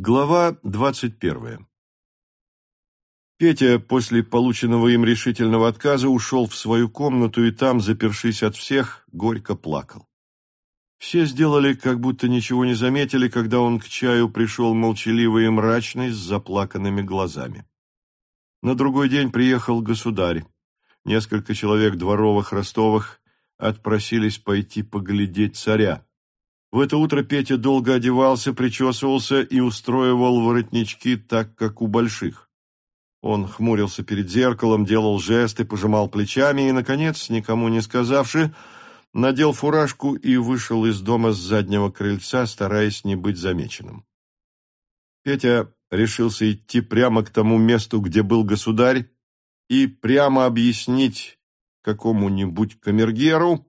Глава двадцать первая Петя после полученного им решительного отказа ушел в свою комнату и там, запершись от всех, горько плакал. Все сделали, как будто ничего не заметили, когда он к чаю пришел молчаливый и мрачный, с заплаканными глазами. На другой день приехал государь. Несколько человек дворовых-ростовых отпросились пойти поглядеть царя. В это утро Петя долго одевался, причесывался и устроивал воротнички так, как у больших. Он хмурился перед зеркалом, делал жесты, пожимал плечами и, наконец, никому не сказавши, надел фуражку и вышел из дома с заднего крыльца, стараясь не быть замеченным. Петя решился идти прямо к тому месту, где был государь, и прямо объяснить какому-нибудь камергеру,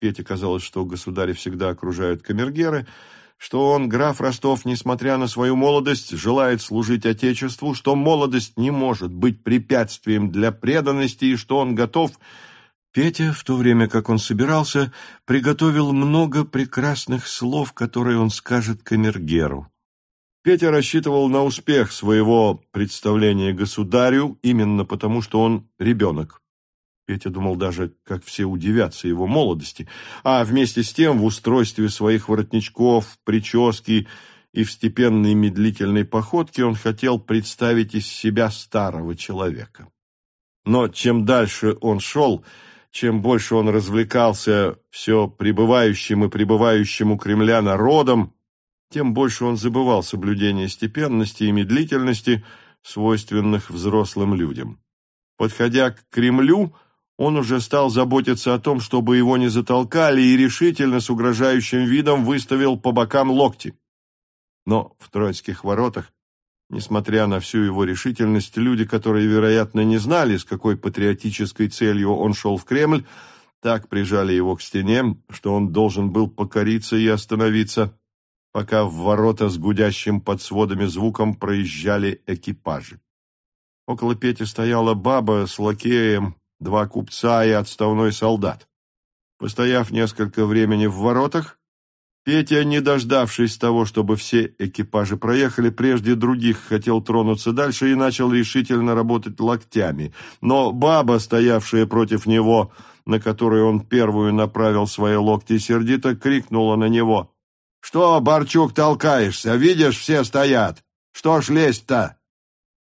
Пете казалось, что государя всегда окружают камергеры, что он, граф Ростов, несмотря на свою молодость, желает служить Отечеству, что молодость не может быть препятствием для преданности и что он готов... Петя, в то время как он собирался, приготовил много прекрасных слов, которые он скажет камергеру. Петя рассчитывал на успех своего представления государю именно потому, что он ребенок. Петя думал даже, как все удивятся его молодости, а вместе с тем в устройстве своих воротничков, прически и в степенной медлительной походке он хотел представить из себя старого человека. Но чем дальше он шел, чем больше он развлекался все пребывающим и пребывающим у Кремля народом, тем больше он забывал соблюдение степенности и медлительности, свойственных взрослым людям. Подходя к Кремлю, он уже стал заботиться о том, чтобы его не затолкали, и решительно с угрожающим видом выставил по бокам локти. Но в Троицких воротах, несмотря на всю его решительность, люди, которые, вероятно, не знали, с какой патриотической целью он шел в Кремль, так прижали его к стене, что он должен был покориться и остановиться, пока в ворота с гудящим под сводами звуком проезжали экипажи. Около Пети стояла баба с лакеем, два купца и отставной солдат. Постояв несколько времени в воротах, Петя, не дождавшись того, чтобы все экипажи проехали, прежде других хотел тронуться дальше и начал решительно работать локтями. Но баба, стоявшая против него, на которую он первую направил свои локти, сердито крикнула на него. «Что, Барчук, толкаешься? Видишь, все стоят. Что ж лезть-то?»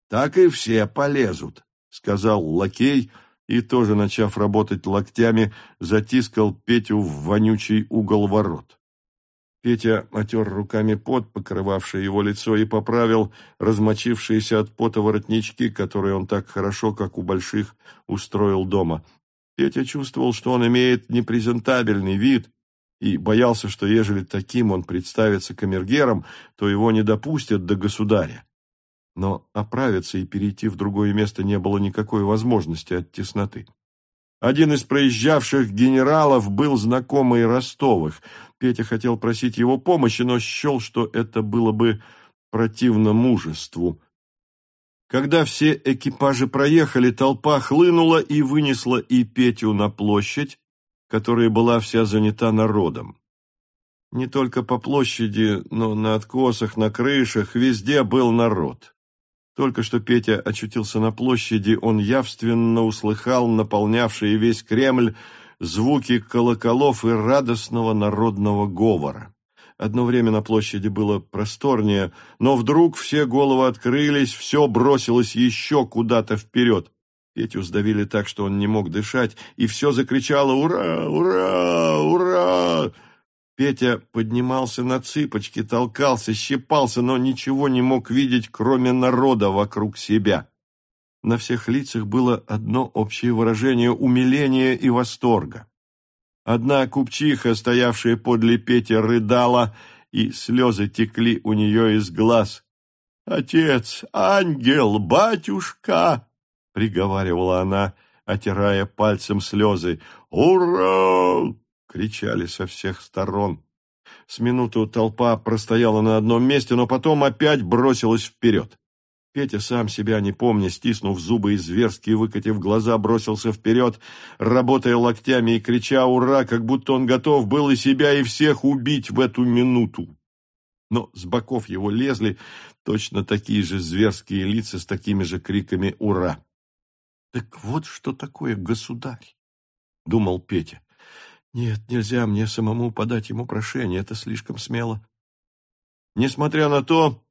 «Так и все полезут», — сказал лакей, — и, тоже начав работать локтями, затискал Петю в вонючий угол ворот. Петя отер руками пот, покрывавший его лицо, и поправил размочившиеся от пота воротнички, которые он так хорошо, как у больших, устроил дома. Петя чувствовал, что он имеет непрезентабельный вид, и боялся, что ежели таким он представится камергером, то его не допустят до государя но оправиться и перейти в другое место не было никакой возможности от тесноты. Один из проезжавших генералов был знакомый Ростовых. Петя хотел просить его помощи, но счел, что это было бы противно мужеству. Когда все экипажи проехали, толпа хлынула и вынесла и Петю на площадь, которая была вся занята народом. Не только по площади, но на откосах, на крышах, везде был народ. Только что Петя очутился на площади, он явственно услыхал наполнявшие весь Кремль звуки колоколов и радостного народного говора. Одно время на площади было просторнее, но вдруг все головы открылись, все бросилось еще куда-то вперед. Петю сдавили так, что он не мог дышать, и все закричало «Ура! Ура! Ура!» Петя поднимался на цыпочки, толкался, щипался, но ничего не мог видеть, кроме народа вокруг себя. На всех лицах было одно общее выражение умиления и восторга. Одна купчиха, стоявшая подле Пети, рыдала, и слезы текли у нее из глаз. «Отец, ангел, батюшка!» — приговаривала она, отирая пальцем слезы. «Ура!» Кричали со всех сторон. С минуту толпа простояла на одном месте, но потом опять бросилась вперед. Петя, сам себя не помня, стиснув зубы и зверски выкатив глаза, бросился вперед, работая локтями и крича «Ура!», как будто он готов был и себя, и всех убить в эту минуту. но с боков его лезли точно такие же зверские лица с такими же криками «Ура!». «Так вот что такое государь!» — думал Петя. «Нет, нельзя мне самому подать ему прошение, это слишком смело». Несмотря на то,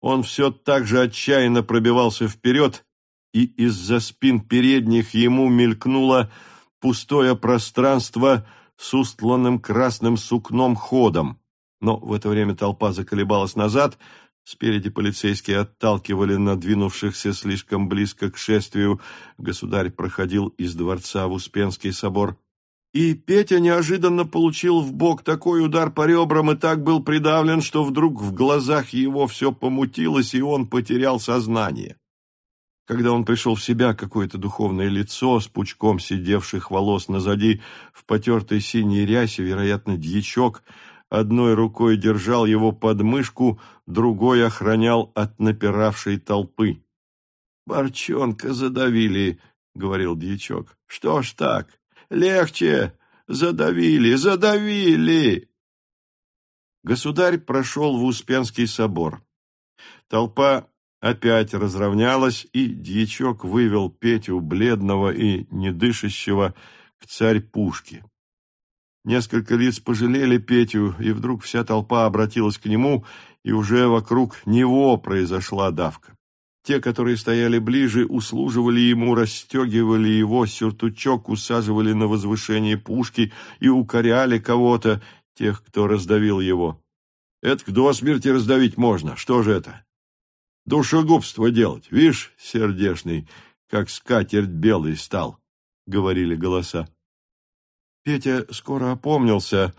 он все так же отчаянно пробивался вперед, и из-за спин передних ему мелькнуло пустое пространство с устланным красным сукном ходом. Но в это время толпа заколебалась назад, спереди полицейские отталкивали надвинувшихся слишком близко к шествию. Государь проходил из дворца в Успенский собор. И Петя неожиданно получил в бок такой удар по ребрам и так был придавлен, что вдруг в глазах его все помутилось, и он потерял сознание. Когда он пришел в себя, какое-то духовное лицо с пучком сидевших волос назади в потертой синей рясе, вероятно, дьячок, одной рукой держал его под мышку, другой охранял от напиравшей толпы. «Борчонка задавили», — говорил дьячок. «Что ж так? Легче! Задавили, задавили!» Государь прошел в Успенский собор. Толпа опять разровнялась, и дьячок вывел Петю, бледного и недышащего, к царь пушки. Несколько лиц пожалели Петю, и вдруг вся толпа обратилась к нему, и уже вокруг него произошла давка. Те, которые стояли ближе, услуживали ему, расстегивали его сюртучок, усаживали на возвышение пушки и укоряли кого-то, тех, кто раздавил его. «Это до смерти раздавить можно. Что же это?» душегубство делать. Вишь, сердешный, как скатерть белый стал, — говорили голоса. Петя скоро опомнился,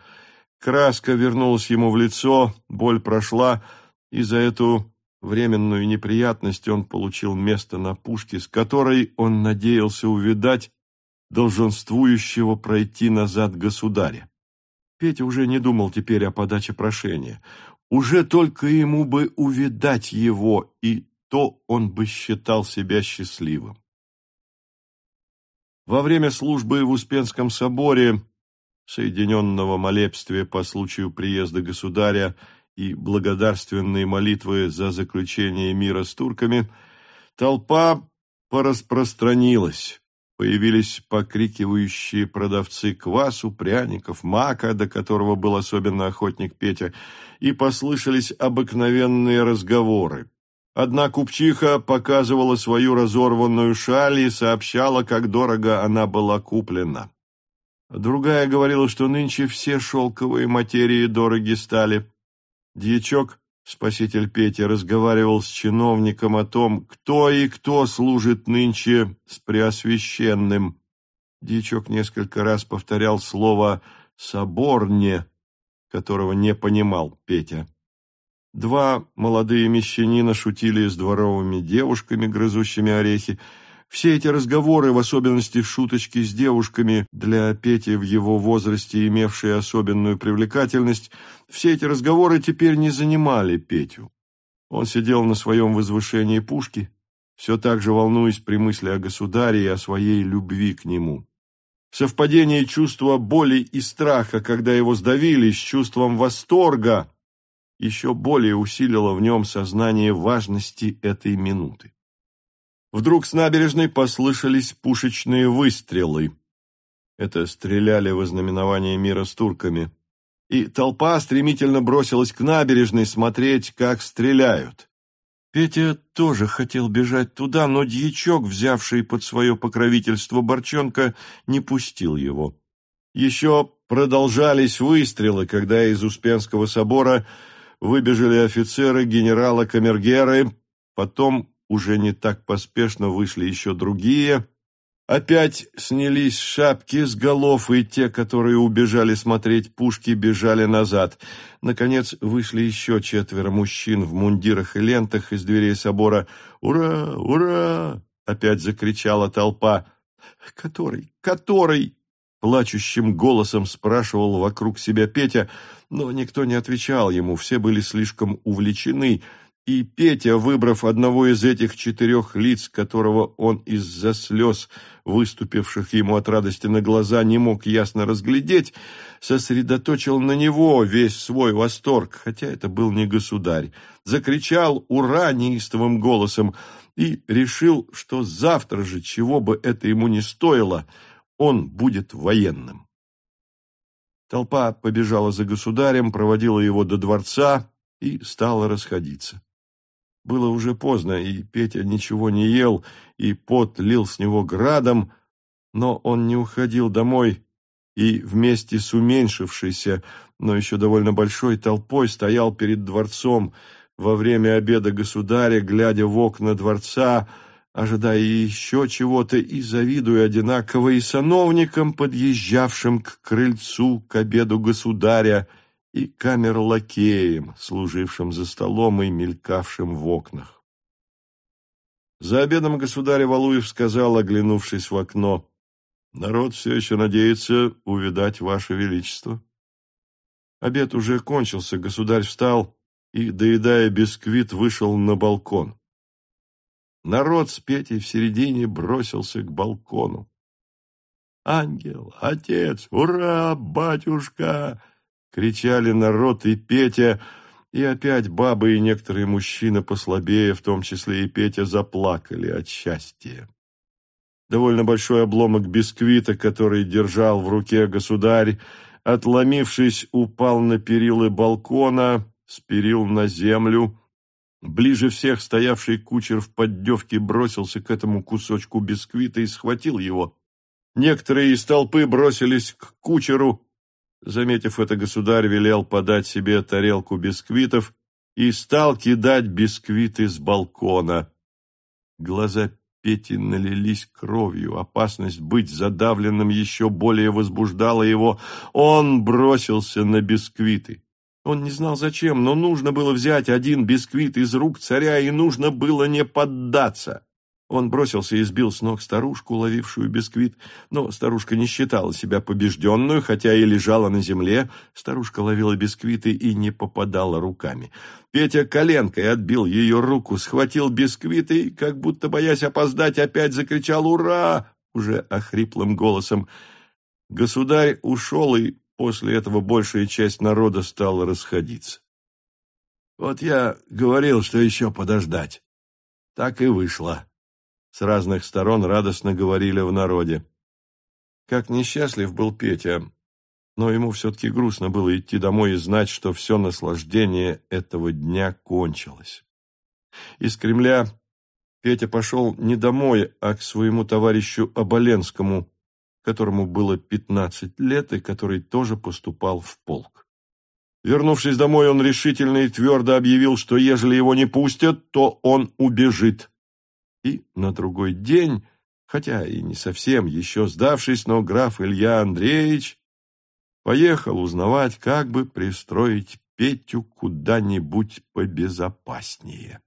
краска вернулась ему в лицо, боль прошла, и за эту временную неприятность он получил место на пушке, с которой он надеялся увидать долженствующего пройти назад государя. Петя уже не думал теперь о подаче прошения. Уже только ему бы увидать его, и то он бы считал себя счастливым. Во время службы в Успенском соборе, соединенного молебствия по случаю приезда государя и благодарственные молитвы за заключение мира с турками, толпа пораспространилась. Появились покрикивающие продавцы квасу, пряников, мака, до которого был особенно охотник Петя, и послышались обыкновенные разговоры. Одна купчиха показывала свою разорванную шаль и сообщала, как дорого она была куплена. Другая говорила, что нынче все шелковые материи дороги стали. Дьячок Спаситель Петя разговаривал с чиновником о том, кто и кто служит нынче с Преосвященным. Дичок несколько раз повторял слово «соборне», которого не понимал Петя. Два молодые мещанина шутили с дворовыми девушками, грызущими орехи, все эти разговоры, в особенности шуточки с девушками, для Пети в его возрасте имевшие особенную привлекательность, все эти разговоры теперь не занимали Петю. Он сидел на своем возвышении пушки, все так же волнуясь при мысли о государе и о своей любви к нему. Совпадение чувства боли и страха, когда его сдавили, с чувством восторга, еще более усилило в нем сознание важности этой минуты. Вдруг с набережной послышались пушечные выстрелы. Это стреляли в ознаменование мира с турками. И толпа стремительно бросилась к набережной смотреть, как стреляют. Петя тоже хотел бежать туда, но дьячок, взявший под свое покровительство Борчонка, не пустил его. Еще продолжались выстрелы, когда из Успенского собора выбежали офицеры генерала Камергеры, потом уже не так поспешно вышли еще другие. Опять снялись шапки с голов, и те, которые убежали смотреть пушки, бежали назад. Наконец вышли еще четверо мужчин в мундирах и лентах из дверей собора. «Ура! Ура!» — опять закричала толпа. «Который? Который?» Плачущим голосом спрашивал вокруг себя Петя, но никто не отвечал ему, все были слишком увлечены, и Петя, выбрав одного из этих четырех лиц, которого он из-за слез, выступивших ему от радости на глаза, не мог ясно разглядеть, сосредоточил на него весь свой восторг, хотя это был не государь, закричал «Ура!» неистовым голосом и решил, что завтра же, чего бы это ему ни стоило, он будет военным. Толпа побежала за государем, проводила его до дворца и стала расходиться. Было уже поздно, и Петя ничего не ел, и пот лил с него градом, но он не уходил домой и вместе с уменьшившейся, но еще довольно большой толпой стоял перед дворцом во время обеда государя, глядя в окна дворца, ожидая еще чего-то и завидуя одинаково и сановникам, подъезжавшим к крыльцу к обеду государя, и камер-лакеем, служившим за столом и мелькавшим в окнах. За обедом государь Валуев сказал, оглянувшись в окно, «Народ все еще надеется увидать Ваше Величество». Обед уже кончился, государь встал и, доедая бисквит, вышел на балкон. Народ с Петей в середине бросился к балкону. «Ангел! Отец! Ура! Батюшка!» Кричали народ и Петя, и опять бабы и некоторые мужчины послабее, в том числе и Петя, заплакали от счастья. Довольно большой обломок бисквита, который держал в руке государь, отломившись, упал на перилы балкона, с перил на землю. Ближе всех стоявший кучер в поддевке бросился к этому кусочку бисквита и схватил его. Некоторые из толпы бросились к кучеру, Заметив это, государь велел подать себе тарелку бисквитов и стал кидать бисквиты с балкона. Глаза Пети налились кровью, опасность быть задавленным еще более возбуждала его. Он бросился на бисквиты. Он не знал зачем, но нужно было взять один бисквит из рук царя, и нужно было не поддаться. Он бросился и сбил с ног старушку, ловившую бисквит, но старушка не считала себя побежденную, хотя и лежала на земле. Старушка ловила бисквиты и не попадала руками. Петя коленкой отбил ее руку, схватил бисквиты и, как будто боясь опоздать, опять закричал «Ура!» уже охриплым голосом. Государь ушел, и после этого большая часть народа стала расходиться. «Вот я говорил, что еще подождать. Так и вышло», с разных сторон радостно говорили в народе. Как несчастлив был Петя, но ему все-таки грустно было идти домой и знать, что все наслаждение этого дня кончилось. Из Кремля Петя пошел не домой, а к своему товарищу Оболенскому, которому было пятнадцать лет и который тоже поступал в полк. Вернувшись домой, он решительно и твердо объявил, что ежели его не пустят, то он убежит. И на другой день, хотя и не совсем еще сдавшись, но граф Илья Андреевич поехал узнавать, как бы пристроить Петю куда-нибудь побезопаснее.